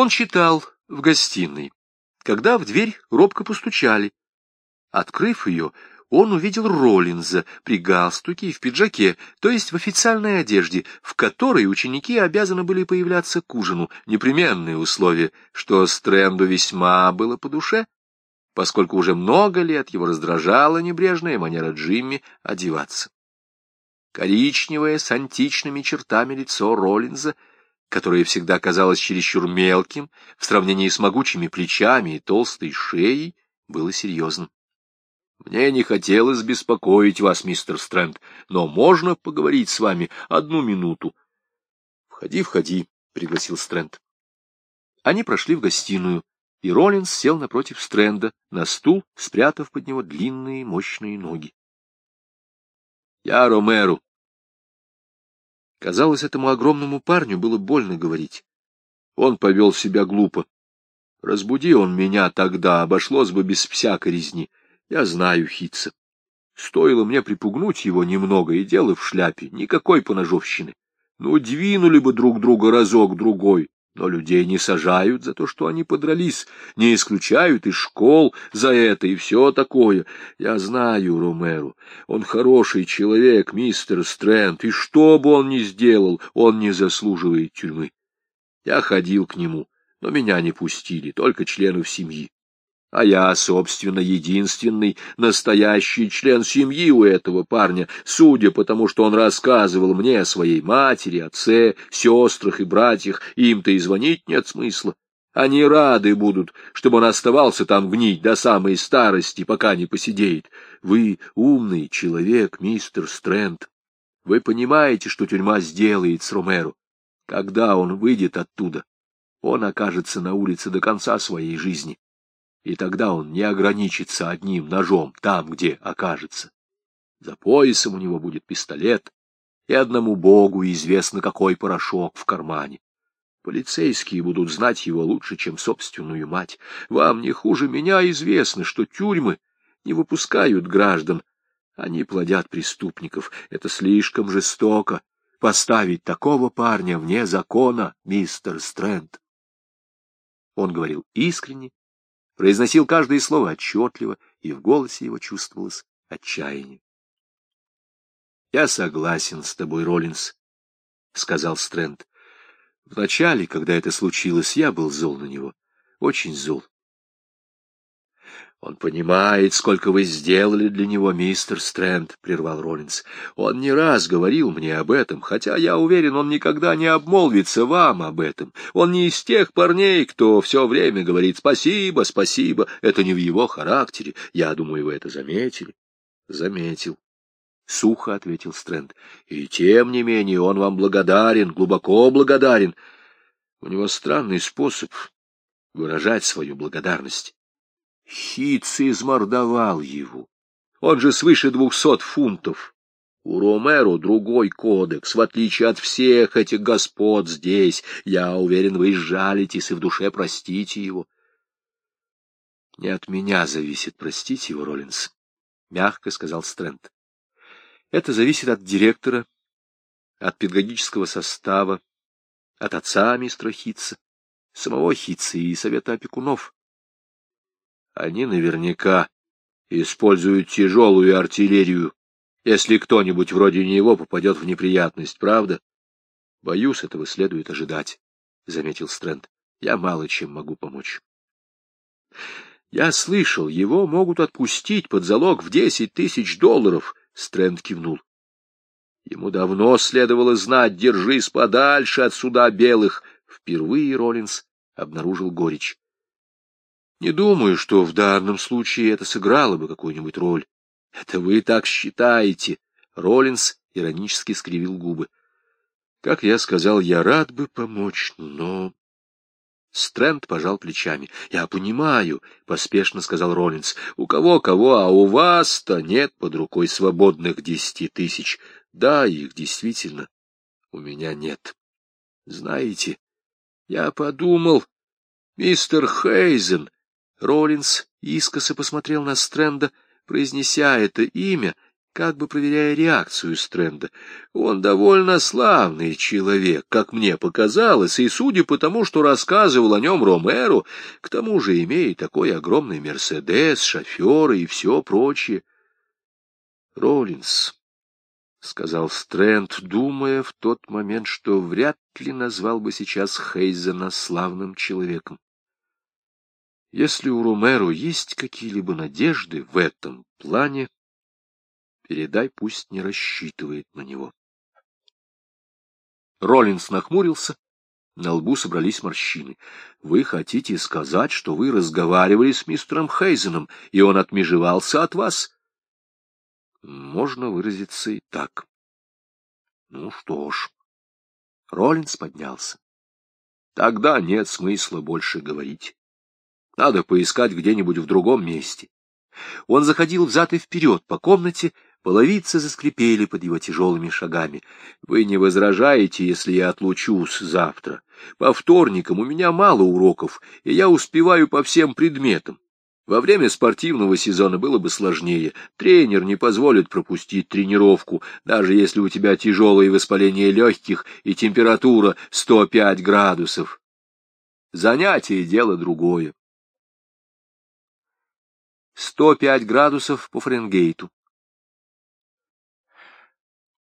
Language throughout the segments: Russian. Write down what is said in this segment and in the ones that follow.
Он читал в гостиной, когда в дверь робко постучали. Открыв ее, он увидел Роллинза при галстуке и в пиджаке, то есть в официальной одежде, в которой ученики обязаны были появляться к ужину, непременное условие, что Стрэнду весьма было по душе, поскольку уже много лет его раздражала небрежная манера Джимми одеваться. Коричневое с античными чертами лицо Роллинза, которое всегда казалось чересчур мелким в сравнении с могучими плечами и толстой шеей, было серьезным. Мне не хотелось беспокоить вас, мистер Стрэнд, но можно поговорить с вами одну минуту? — Входи, входи, — пригласил Стрэнд. Они прошли в гостиную, и Роллинс сел напротив Стрэнда на стул, спрятав под него длинные мощные ноги. — Я Ромеру. Казалось, этому огромному парню было больно говорить. Он повел себя глупо. Разбуди он меня тогда, обошлось бы без всякой резни. Я знаю Хитца. Стоило мне припугнуть его немного, и дело в шляпе, никакой поножовщины. Ну, двинули бы друг друга разок-другой, но людей не сажают за то, что они подрались, не исключают из школ за это и все такое. Я знаю Ромеру, он хороший человек, мистер Стрэнд, и что бы он ни сделал, он не заслуживает тюрьмы. Я ходил к нему, но меня не пустили, только членов семьи. А я, собственно, единственный настоящий член семьи у этого парня, судя по тому, что он рассказывал мне о своей матери, отце, сестрах и братьях, им-то и звонить нет смысла. Они рады будут, чтобы он оставался там гнить до самой старости, пока не посидеет. Вы умный человек, мистер Стрэнд. Вы понимаете, что тюрьма сделает с Ромеро. Когда он выйдет оттуда, он окажется на улице до конца своей жизни и тогда он не ограничится одним ножом там, где окажется. За поясом у него будет пистолет, и одному богу известно, какой порошок в кармане. Полицейские будут знать его лучше, чем собственную мать. Вам не хуже меня известно, что тюрьмы не выпускают граждан. Они плодят преступников. Это слишком жестоко. Поставить такого парня вне закона, мистер Стрэнд. Он говорил искренне произносил каждое слово отчетливо, и в голосе его чувствовалось отчаяние. — Я согласен с тобой, Роллинс, — сказал Стрэнд. Вначале, когда это случилось, я был зол на него, очень зол. Он понимает, сколько вы сделали для него, мистер Стрэнд, — прервал Роллинс. Он не раз говорил мне об этом, хотя, я уверен, он никогда не обмолвится вам об этом. Он не из тех парней, кто все время говорит «спасибо, спасибо». Это не в его характере. Я думаю, вы это заметили. Заметил. Сухо ответил Стрэнд. И тем не менее он вам благодарен, глубоко благодарен. У него странный способ выражать свою благодарность. Хитц измордовал его. Он же свыше двухсот фунтов. У Ромеро другой кодекс, в отличие от всех этих господ здесь. Я уверен, вы жалитесь и в душе простите его. Не от меня зависит простить его, Роллинс, — мягко сказал Стрэнд. Это зависит от директора, от педагогического состава, от отца мистера Хитца, самого Хитца и совета опекунов. Они наверняка используют тяжелую артиллерию, если кто-нибудь вроде него попадет в неприятность, правда? Боюсь, этого следует ожидать, — заметил Стрэнд. Я мало чем могу помочь. Я слышал, его могут отпустить под залог в десять тысяч долларов, — Стрэнд кивнул. Ему давно следовало знать, держись подальше от суда белых. Впервые Роллинс обнаружил горечь. Не думаю, что в данном случае это сыграло бы какую-нибудь роль. Это вы так считаете. Роллинс иронически скривил губы. Как я сказал, я рад бы помочь, но... Стрэнд пожал плечами. — Я понимаю, — поспешно сказал Роллинс. — У кого-кого, а у вас-то нет под рукой свободных десяти тысяч. Да, их действительно у меня нет. Знаете, я подумал, мистер Хейзен Роллинс искоса посмотрел на Стрэнда, произнеся это имя, как бы проверяя реакцию Стрэнда. Он довольно славный человек, как мне показалось, и, судя по тому, что рассказывал о нем Ромеро, к тому же имеет такой огромный Мерседес, шоферы и все прочее. Роллинс, — сказал Стрэнд, думая в тот момент, что вряд ли назвал бы сейчас Хейзена славным человеком. Если у Ромеро есть какие-либо надежды в этом плане, передай, пусть не рассчитывает на него. Роллинс нахмурился, на лбу собрались морщины. Вы хотите сказать, что вы разговаривали с мистером Хейзеном, и он отмежевался от вас? Можно выразиться и так. Ну что ж. Роллинс поднялся. Тогда нет смысла больше говорить. Надо поискать где-нибудь в другом месте. Он заходил взад и вперед по комнате, половицы заскрипели под его тяжелыми шагами. Вы не возражаете, если я отлучусь завтра? По вторникам у меня мало уроков, и я успеваю по всем предметам. Во время спортивного сезона было бы сложнее. Тренер не позволит пропустить тренировку, даже если у тебя тяжелое воспаление легких и температура 105 градусов. Занятие — дело другое. 105 градусов по Фаренгейту.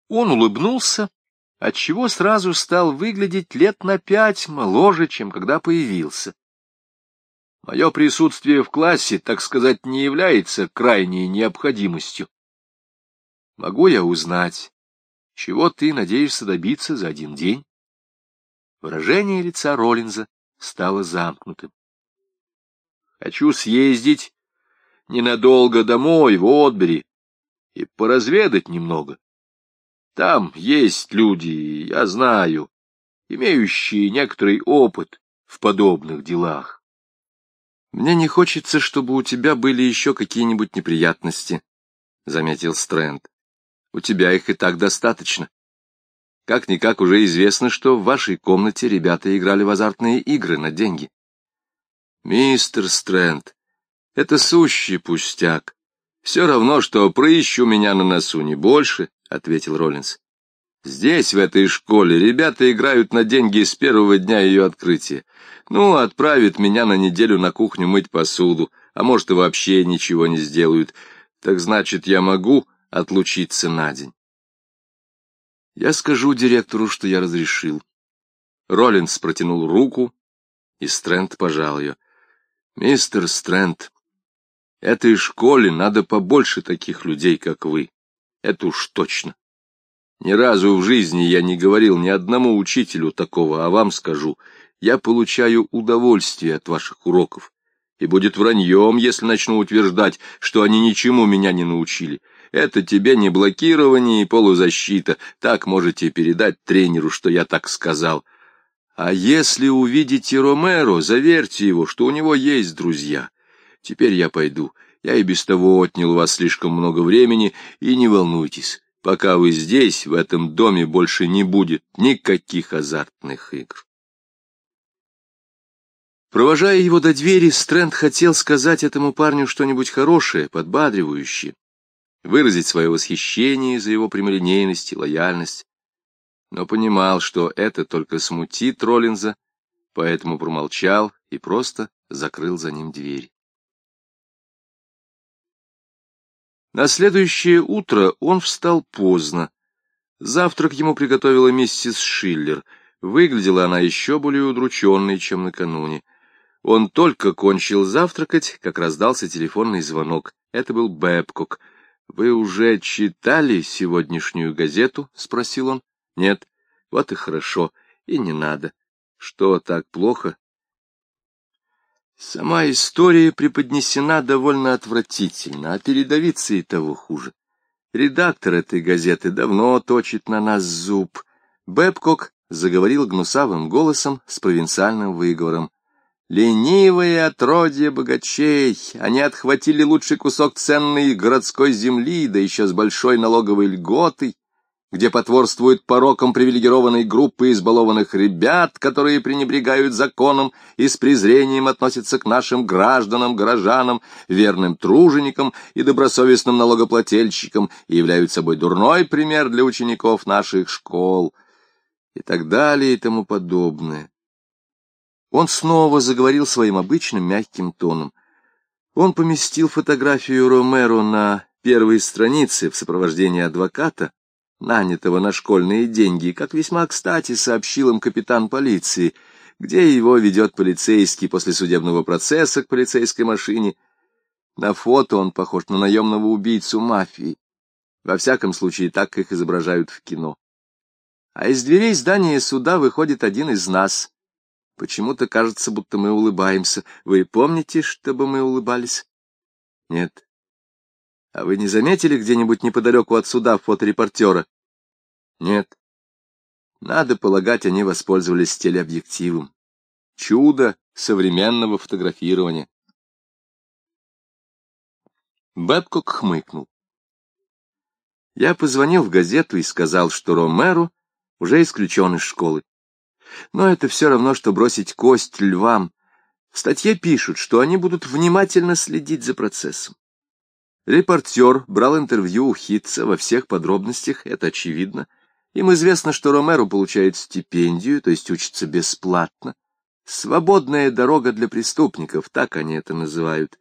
Он улыбнулся, отчего сразу стал выглядеть лет на пять моложе, чем когда появился. Мое присутствие в классе, так сказать, не является крайней необходимостью. Могу я узнать, чего ты надеешься добиться за один день? Выражение лица Роллинза стало замкнутым. Хочу съездить ненадолго домой, в Отбери, и поразведать немного. Там есть люди, я знаю, имеющие некоторый опыт в подобных делах. Мне не хочется, чтобы у тебя были еще какие-нибудь неприятности, — заметил Стрэнд. У тебя их и так достаточно. Как-никак уже известно, что в вашей комнате ребята играли в азартные игры на деньги. Мистер Стрэнд, это сущий пустяк. Все равно, что прыщ у меня на носу, не больше, — ответил Роллинс. Здесь, в этой школе, ребята играют на деньги с первого дня ее открытия. Ну, отправят меня на неделю на кухню мыть посуду, а может и вообще ничего не сделают. Так значит, я могу отлучиться на день. Я скажу директору, что я разрешил. Роллинс протянул руку, и Стрэнд пожал ее. Мистер Стрэнд, этой школе надо побольше таких людей, как вы. Это уж точно. Ни разу в жизни я не говорил ни одному учителю такого, а вам скажу, я получаю удовольствие от ваших уроков. И будет враньем, если начну утверждать, что они ничему меня не научили. Это тебе не блокирование и полузащита. Так можете передать тренеру, что я так сказал. А если увидите Ромеро, заверьте его, что у него есть друзья. Теперь я пойду. Я и без того отнял у вас слишком много времени, и не волнуйтесь. Пока вы здесь, в этом доме, больше не будет никаких азартных игр. Провожая его до двери, Стрэнд хотел сказать этому парню что-нибудь хорошее, подбадривающее, выразить свое восхищение за его прямолинейность и лояльность, но понимал, что это только смутит Роллинза, поэтому промолчал и просто закрыл за ним дверь. На следующее утро он встал поздно. Завтрак ему приготовила миссис Шиллер. Выглядела она еще более удрученной, чем накануне. Он только кончил завтракать, как раздался телефонный звонок. Это был Бэбкок. «Вы уже читали сегодняшнюю газету?» — спросил он. «Нет. Вот и хорошо. И не надо. Что, так плохо?» Сама история преподнесена довольно отвратительно, а передовица и того хуже. Редактор этой газеты давно точит на нас зуб. Бэбкок заговорил гнусавым голосом с провинциальным выговором. Ленивые отродья богачей, они отхватили лучший кусок ценной городской земли, да еще с большой налоговой льготой, где потворствуют порокам привилегированной группы избалованных ребят, которые пренебрегают законом и с презрением относятся к нашим гражданам, горожанам, верным труженикам и добросовестным налогоплательщикам и являются собой дурной пример для учеников наших школ и так далее и тому подобное. Он снова заговорил своим обычным мягким тоном. Он поместил фотографию Ромеро на первой странице в сопровождении адвоката, нанятого на школьные деньги, как весьма кстати сообщил им капитан полиции, где его ведет полицейский после судебного процесса к полицейской машине. На фото он похож на наемного убийцу мафии. Во всяком случае, так их изображают в кино. А из дверей здания суда выходит один из нас. Почему-то кажется, будто мы улыбаемся. Вы помните, чтобы мы улыбались? Нет. А вы не заметили где-нибудь неподалеку от суда фоторепортера? Нет. Надо полагать, они воспользовались телеобъективом. Чудо современного фотографирования. Бэбкок хмыкнул. Я позвонил в газету и сказал, что Ромеро уже исключен из школы. Но это все равно, что бросить кость львам. В статье пишут, что они будут внимательно следить за процессом. Репортер брал интервью у Хитца во всех подробностях, это очевидно. Им известно, что Ромеро получает стипендию, то есть учится бесплатно. Свободная дорога для преступников, так они это называют.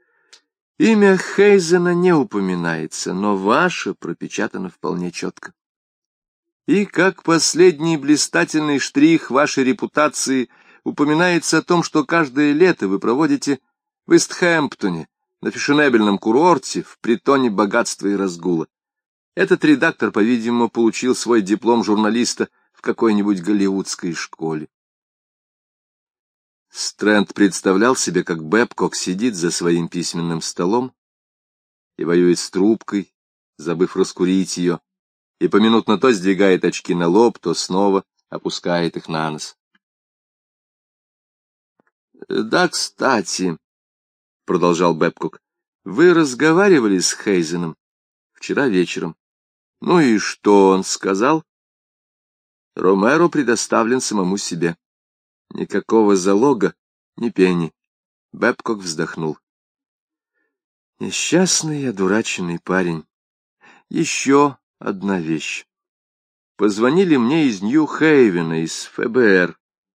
Имя Хейзена не упоминается, но ваше пропечатано вполне четко. И как последний блистательный штрих вашей репутации упоминается о том, что каждое лето вы проводите в Истхэмптоне, на фешенебельном курорте, в притоне богатства и разгула. Этот редактор, по-видимому, получил свой диплом журналиста в какой-нибудь голливудской школе. Стрэнд представлял себе, как Бэбкок сидит за своим письменным столом и воюет с трубкой, забыв раскурить ее, и поминутно то сдвигает очки на лоб, то снова опускает их на нос. «Да, кстати», — продолжал Бэбкок, — «вы разговаривали с Хейзеном вчера вечером. Ну и что он сказал? Ромеро предоставлен самому себе. Никакого залога, ни пени. Бэбкок вздохнул. Несчастный, одураченный парень. Еще одна вещь. Позвонили мне из Нью-Хейвена, из ФБР.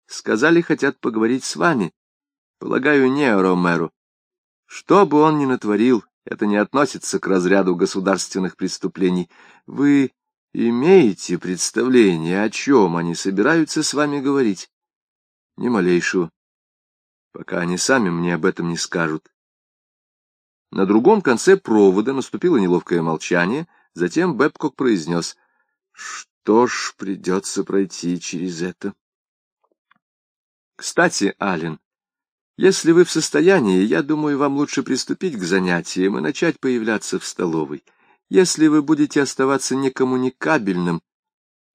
Сказали, хотят поговорить с вами. Полагаю, не о Ромеро. Что бы он ни натворил, это не относится к разряду государственных преступлений. Вы имеете представление, о чем они собираются с вами говорить? Ни малейшего. Пока они сами мне об этом не скажут. На другом конце провода наступило неловкое молчание, затем Бэбкок произнес, что ж, придется пройти через это. Кстати, Ален, если вы в состоянии, я думаю, вам лучше приступить к занятиям и начать появляться в столовой. Если вы будете оставаться некоммуникабельным,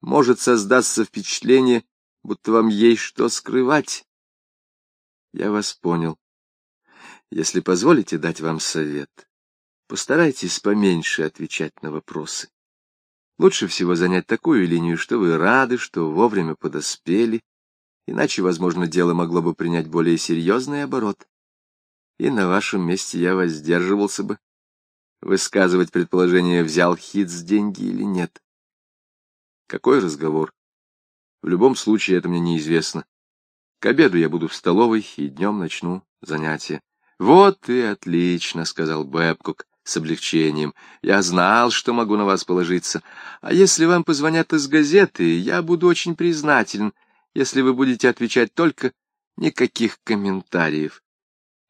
может создаться впечатление, будто вам есть что скрывать. Я вас понял. Если позволите дать вам совет, постарайтесь поменьше отвечать на вопросы. Лучше всего занять такую линию, что вы рады, что вовремя подоспели, Иначе, возможно, дело могло бы принять более серьезный оборот. И на вашем месте я воздерживался бы. Высказывать предположение, взял Хитс деньги или нет. Какой разговор? В любом случае, это мне неизвестно. К обеду я буду в столовой и днем начну занятия. — Вот и отлично, — сказал Бэбкок с облегчением. — Я знал, что могу на вас положиться. А если вам позвонят из газеты, я буду очень признателен, — если вы будете отвечать только никаких комментариев.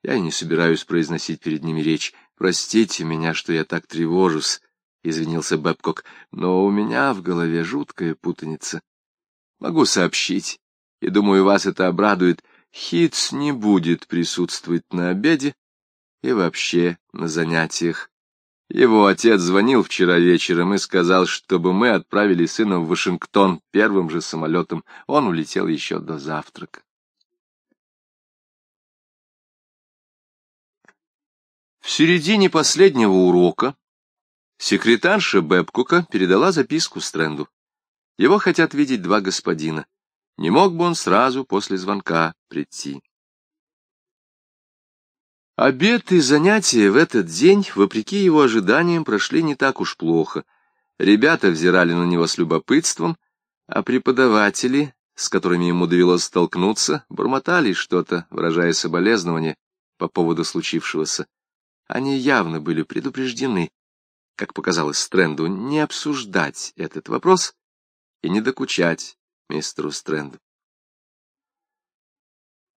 Я не собираюсь произносить перед ними речь. Простите меня, что я так тревожусь, — извинился Бэбкок, — но у меня в голове жуткая путаница. Могу сообщить, и думаю, вас это обрадует. Хитс не будет присутствовать на обеде и вообще на занятиях. Его отец звонил вчера вечером и сказал, чтобы мы отправили сына в Вашингтон первым же самолетом. Он улетел еще до завтрака. В середине последнего урока секретарша Бэбкука передала записку Стрэнду. Его хотят видеть два господина. Не мог бы он сразу после звонка прийти. Обед и занятия в этот день, вопреки его ожиданиям, прошли не так уж плохо. Ребята взирали на него с любопытством, а преподаватели, с которыми ему довелось столкнуться, бормотали что-то, выражая соболезнование по поводу случившегося. Они явно были предупреждены, как показалось Стрэнду, не обсуждать этот вопрос и не докучать мистеру Стрэнду.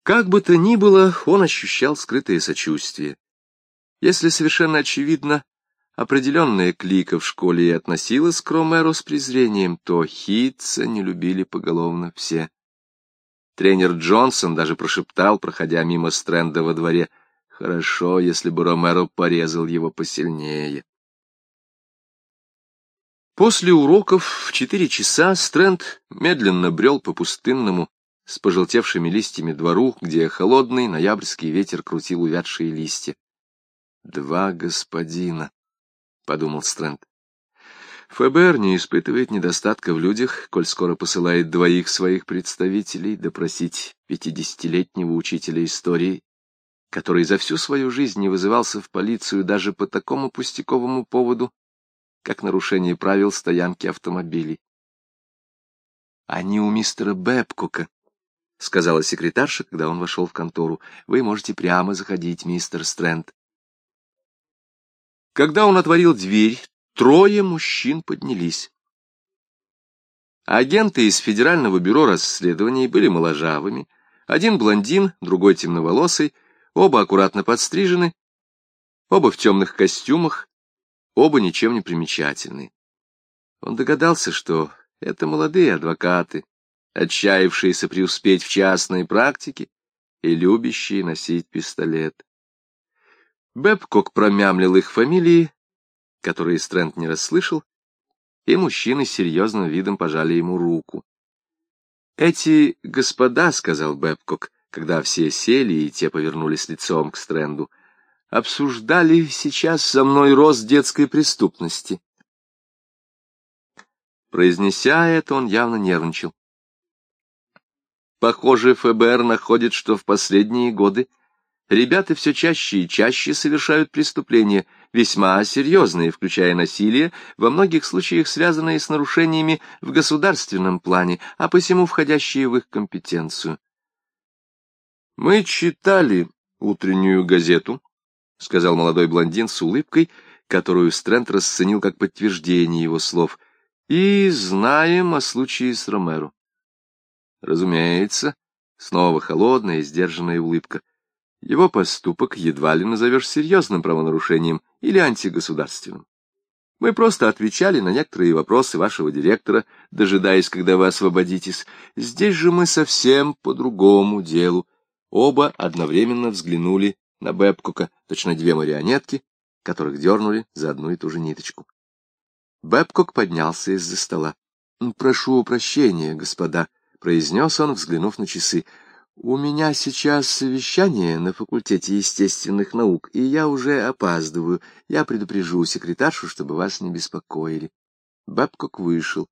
Как бы то ни было, он ощущал скрытое сочувствие. Если совершенно очевидно, определенная клика в школе и относилась к Ромеро с презрением, то Хитца не любили поголовно все. Тренер Джонсон даже прошептал, проходя мимо Стрэнда во дворе, «Хорошо, если бы Ромеро порезал его посильнее». После уроков в четыре часа Стрэнд медленно брел по пустынному, с пожелтевшими листьями двору, где холодный ноябрьский ветер крутил увядшие листья. «Два господина», — подумал Стрэнд. ФБР не испытывает недостатка в людях, коль скоро посылает двоих своих представителей допросить пятидесятилетнего учителя истории, который за всю свою жизнь не вызывался в полицию даже по такому пустяковому поводу, как нарушение правил стоянки автомобилей. «Они у мистера Бэбкука», — сказала секретарша, когда он вошел в контору. «Вы можете прямо заходить, мистер Стрэнд». Когда он отворил дверь, трое мужчин поднялись. Агенты из Федерального бюро расследований были моложавыми. Один блондин, другой темноволосый, оба аккуратно подстрижены, оба в темных костюмах, оба ничем не примечательны. Он догадался, что это молодые адвокаты, отчаявшиеся преуспеть в частной практике и любящие носить пистолет. Бэбкок промямлил их фамилии, которые Стрэнд не расслышал, и мужчины с серьезным видом пожали ему руку. «Эти господа», — сказал Бэбкок, когда все сели и те повернулись лицом к Стрэнду, — обсуждали сейчас со мной рост детской преступности. Произнеся это, он явно нервничал. Похоже, ФБР находит, что в последние годы ребята все чаще и чаще совершают преступления, весьма серьезные, включая насилие, во многих случаях связанные с нарушениями в государственном плане, а посему входящие в их компетенцию. Мы читали утреннюю газету, — сказал молодой блондин с улыбкой, которую Стрэнд расценил как подтверждение его слов, — и знаем о случае с Ромеро. Разумеется, снова холодная и сдержанная улыбка. Его поступок едва ли назовешь серьезным правонарушением или антигосударственным. Мы просто отвечали на некоторые вопросы вашего директора, дожидаясь, когда вы освободитесь. Здесь же мы совсем по другому делу. Оба одновременно взглянули на Бэбкука, точно две марионетки, которых дернули за одну и ту же ниточку. Бэбкок поднялся из-за стола. — Прошу прощения, господа, — произнес он, взглянув на часы. — У меня сейчас совещание на факультете естественных наук, и я уже опаздываю. Я предупрежу секретаршу, чтобы вас не беспокоили. Бэбкок вышел.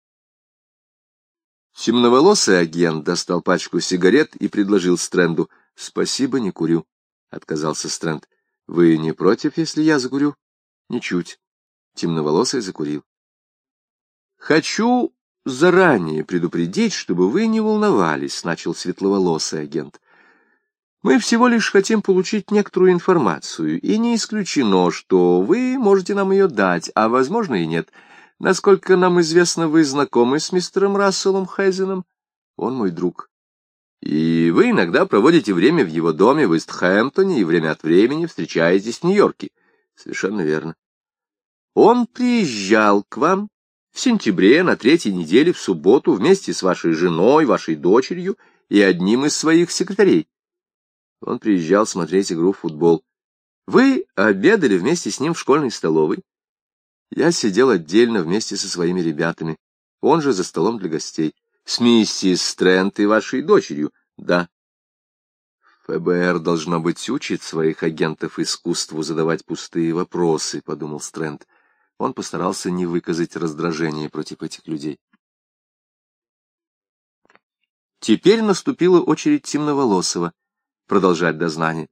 Темноволосый агент достал пачку сигарет и предложил Стрэнду. — Спасибо, не курю. — отказался Стрэнд. — Вы не против, если я закурю? — Ничуть. Темноволосый закурил. — Хочу заранее предупредить, чтобы вы не волновались, — начал светловолосый агент. Мы всего лишь хотим получить некоторую информацию, и не исключено, что вы можете нам ее дать, а, возможно, и нет. Насколько нам известно, вы знакомы с мистером Расселом Хайзеном? Он мой друг. И вы иногда проводите время в его доме в Истхэмптоне и время от времени встречаетесь в Нью-Йорке. Совершенно верно. Он приезжал к вам в сентябре на третьей неделе в субботу вместе с вашей женой, вашей дочерью и одним из своих секретарей. Он приезжал смотреть игру в футбол. Вы обедали вместе с ним в школьной столовой. Я сидел отдельно вместе со своими ребятами, он же за столом для гостей. С миссис Стрэнд и вашей дочерью? Да. ФБР, должно быть, учит своих агентов искусству задавать пустые вопросы, — подумал Стрэнд. Он постарался не выказать раздражения против этих людей. Теперь наступила очередь темноволосого продолжать дознание.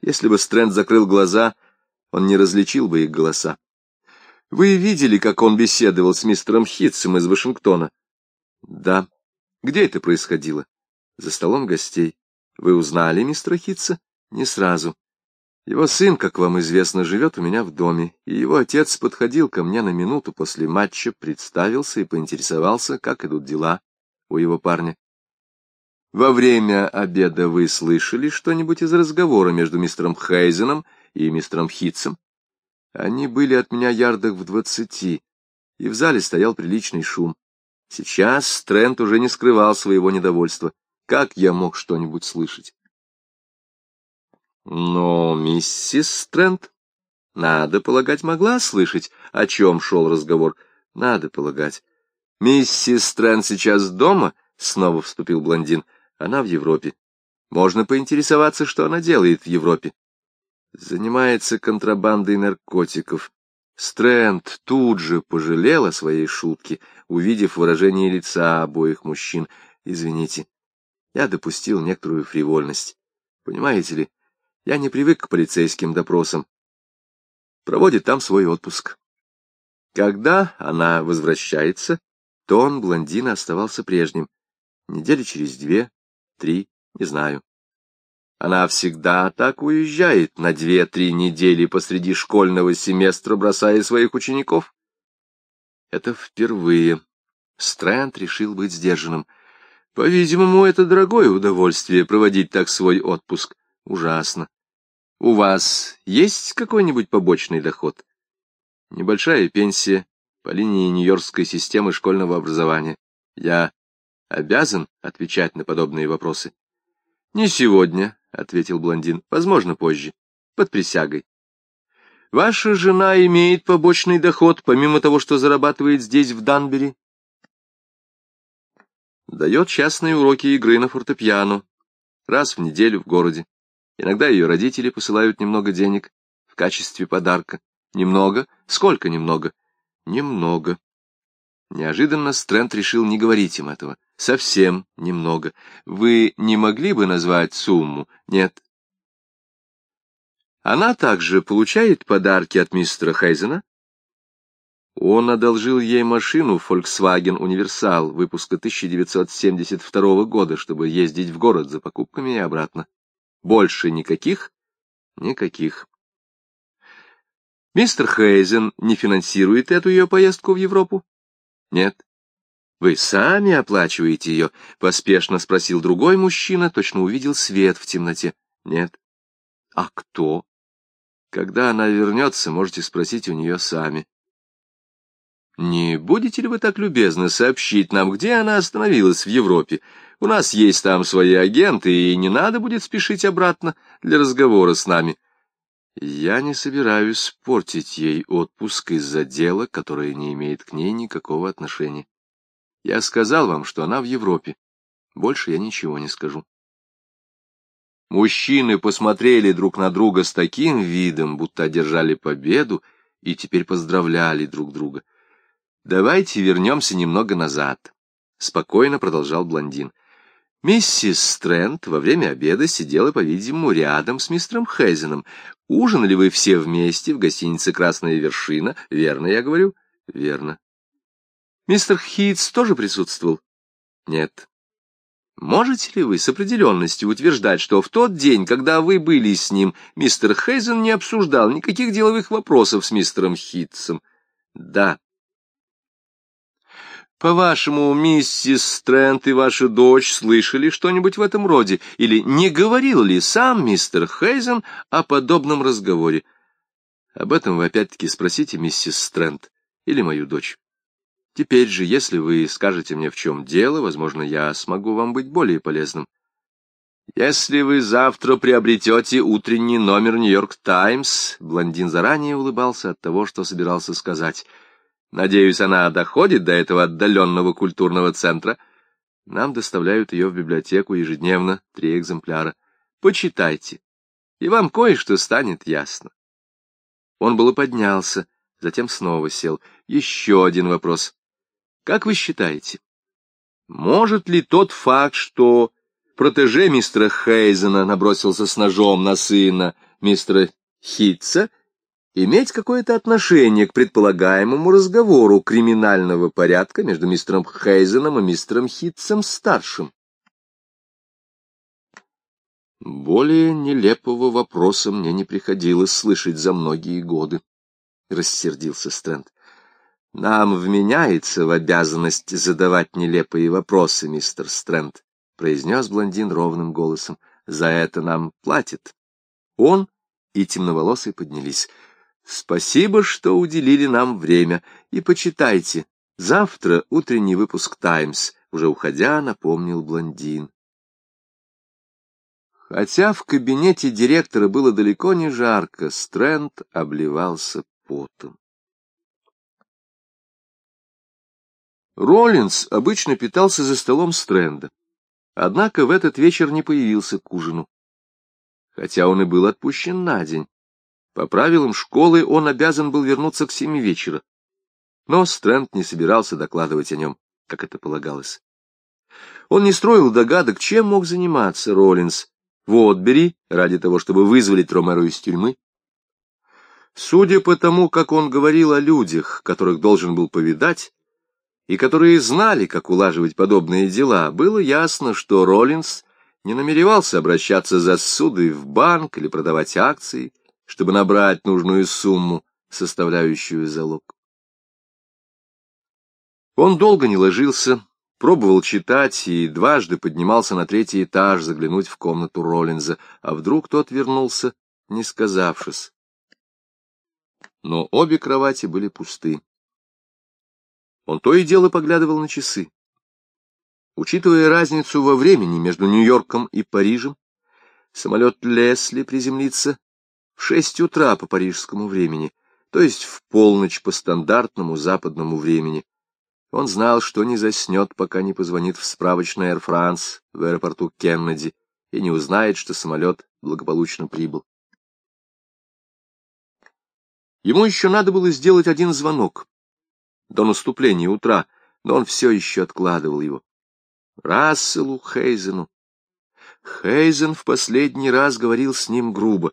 Если бы Стрэнд закрыл глаза, он не различил бы их голоса. Вы видели, как он беседовал с мистером Хитцем из Вашингтона? Да. Где это происходило? За столом гостей. Вы узнали мистера Хитца? Не сразу. Его сын, как вам известно, живет у меня в доме, и его отец подходил ко мне на минуту после матча, представился и поинтересовался, как идут дела у его парня. Во время обеда вы слышали что-нибудь из разговора между мистером Хейзеном и мистером Хитцем? Они были от меня ярдах в двадцати, и в зале стоял приличный шум. Сейчас Трент уже не скрывал своего недовольства. Как я мог что-нибудь слышать? Но миссис Трент, надо полагать, могла слышать, о чем шел разговор. Надо полагать. Миссис Трент сейчас дома? Снова вступил блондин. Она в Европе. Можно поинтересоваться, что она делает в Европе. Занимается контрабандой наркотиков. Стрэнд тут же пожалел о своей шутке, увидев выражение лица обоих мужчин. Извините, я допустил некоторую фривольность. Понимаете ли, я не привык к полицейским допросам. Проводит там свой отпуск. Когда она возвращается, тон блондина оставался прежним. Недели через две три, не знаю. Она всегда так уезжает на две-три недели посреди школьного семестра, бросая своих учеников. Это впервые. Стрэнд решил быть сдержанным. По-видимому, это дорогое удовольствие проводить так свой отпуск. Ужасно. У вас есть какой-нибудь побочный доход? Небольшая пенсия по линии Нью-Йоркской системы школьного образования. Я обязан отвечать на подобные вопросы? — Не сегодня, — ответил блондин, — возможно, позже, под присягой. — Ваша жена имеет побочный доход, помимо того, что зарабатывает здесь, в Данбери? Дает частные уроки игры на фортепиано, раз в неделю в городе. Иногда ее родители посылают немного денег в качестве подарка. Немного? Сколько немного? Немного. Неожиданно Стрэнд решил не говорить им этого. Совсем немного. Вы не могли бы назвать сумму? Нет. Она также получает подарки от мистера Хайзена? Он одолжил ей машину Volkswagen Универсал выпуска 1972 года, чтобы ездить в город за покупками и обратно. Больше никаких? Никаких. Мистер Хейзен не финансирует эту ее поездку в Европу? Нет. Вы сами оплачиваете ее? Поспешно спросил другой мужчина, точно увидел свет в темноте. Нет. А кто? Когда она вернется, можете спросить у нее сами. Не будете ли вы так любезны сообщить нам, где она остановилась в Европе? У нас есть там свои агенты, и не надо будет спешить обратно для разговора с нами. Я не собираюсь портить ей отпуск из-за дела, которое не имеет к ней никакого отношения. Я сказал вам, что она в Европе. Больше я ничего не скажу. Мужчины посмотрели друг на друга с таким видом, будто одержали победу, и теперь поздравляли друг друга. «Давайте вернемся немного назад», — спокойно продолжал блондин. Миссис Стрэнд во время обеда сидела, по-видимому, рядом с мистером Хейзеном. Ужинали вы все вместе в гостинице «Красная вершина». Верно, я говорю? Верно. Мистер Хитц тоже присутствовал? Нет. Можете ли вы с определенностью утверждать, что в тот день, когда вы были с ним, мистер Хейзен не обсуждал никаких деловых вопросов с мистером Хитцем? Да. По-вашему, миссис Стрэнд и ваша дочь слышали что-нибудь в этом роде? Или не говорил ли сам мистер Хейзен о подобном разговоре? Об этом вы опять-таки спросите миссис Стрэнд или мою дочь. Теперь же, если вы скажете мне, в чем дело, возможно, я смогу вам быть более полезным. Если вы завтра приобретете утренний номер «Нью-Йорк Таймс», блондин заранее улыбался от того, что собирался сказать — Надеюсь, она доходит до этого отдаленного культурного центра. Нам доставляют ее в библиотеку ежедневно, три экземпляра. Почитайте, и вам кое-что станет ясно. Он было поднялся, затем снова сел. Еще один вопрос. Как вы считаете, Может ли тот факт, что протеже мистера Хейзена набросился с ножом на сына мистера Хитца, иметь какое-то отношение к предполагаемому разговору криминального порядка между мистером Хейзеном и мистером Хитцем-старшим? Более нелепого вопроса мне не приходилось слышать за многие годы, — рассердился Стрэнд. Нам вменяется в обязанность задавать нелепые вопросы, мистер Стрэнд, — произнес блондин ровным голосом. За это нам платят. Он и темноволосый поднялись. Спасибо, что уделили нам время. И почитайте. Завтра утренний выпуск «Таймс». Уже уходя, напомнил блондин. Хотя в кабинете директора было далеко не жарко, Стрэнд обливался потом. Роллинс обычно питался за столом Стрэнда, однако в этот вечер не появился к ужину. Хотя он и был отпущен на день. По правилам школы он обязан был вернуться к семи вечера. Но Стрэнд не собирался докладывать о нем, как это полагалось. Он не строил догадок, чем мог заниматься Роллинс в Отбери ради того, чтобы вызволить Ромеро из тюрьмы. Судя по тому, как он говорил о людях, которых должен был повидать, и которые знали, как улаживать подобные дела, было ясно, что Роллинс не намеревался обращаться за ссудой в банк или продавать акции, чтобы набрать нужную сумму, составляющую залог. Он долго не ложился, пробовал читать и дважды поднимался на третий этаж заглянуть в комнату Роллинза, а вдруг тот вернулся, не сказавшись. Но обе кровати были пусты. Он то и дело поглядывал на часы. Учитывая разницу во времени между Нью-Йорком и Парижем, самолет Лесли приземлится в шесть утра по парижскому времени, то есть в полночь по стандартному западному времени. Он знал, что не заснет, пока не позвонит в справочный Air France в аэропорту Кеннеди и не узнает, что самолет благополучно прибыл. Ему еще надо было сделать один звонок до наступления утра, но он все еще откладывал его. Расселу Хейзену. Хейзен в последний раз говорил с ним грубо,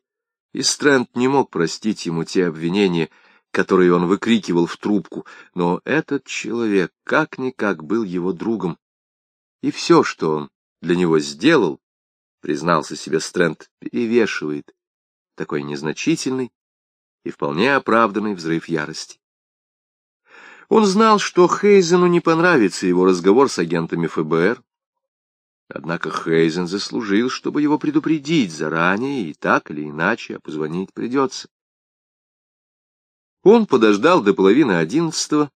и Стрэнд не мог простить ему те обвинения, которые он выкрикивал в трубку, но этот человек как-никак был его другом. И все, что он для него сделал, признался себе Стрэнд, перевешивает такой незначительный и вполне оправданный взрыв ярости. Он знал, что Хейзену не понравится его разговор с агентами ФБР. Однако Хейзен заслужил, чтобы его предупредить заранее, и так или иначе, а позвонить придется. Он подождал до половины одиннадцатого,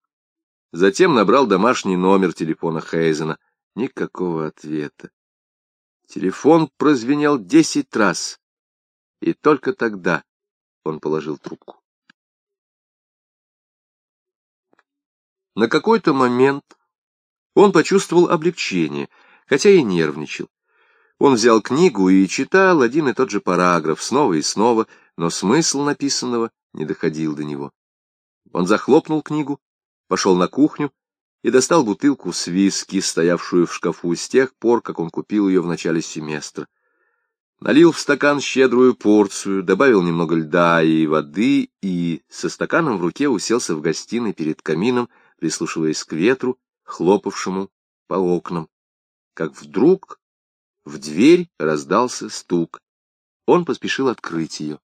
затем набрал домашний номер телефона Хейзена. Никакого ответа. Телефон прозвенел десять раз, и только тогда он положил трубку. На какой-то момент он почувствовал облегчение, хотя и нервничал. Он взял книгу и читал один и тот же параграф снова и снова, но смысл написанного не доходил до него. Он захлопнул книгу, пошел на кухню и достал бутылку с виски, стоявшую в шкафу с тех пор, как он купил ее в начале семестра. Налил в стакан щедрую порцию, добавил немного льда и воды и со стаканом в руке уселся в гостиной перед камином, прислушиваясь к ветру, хлопавшему по окнам. Как вдруг в дверь раздался стук. Он поспешил открыть ее.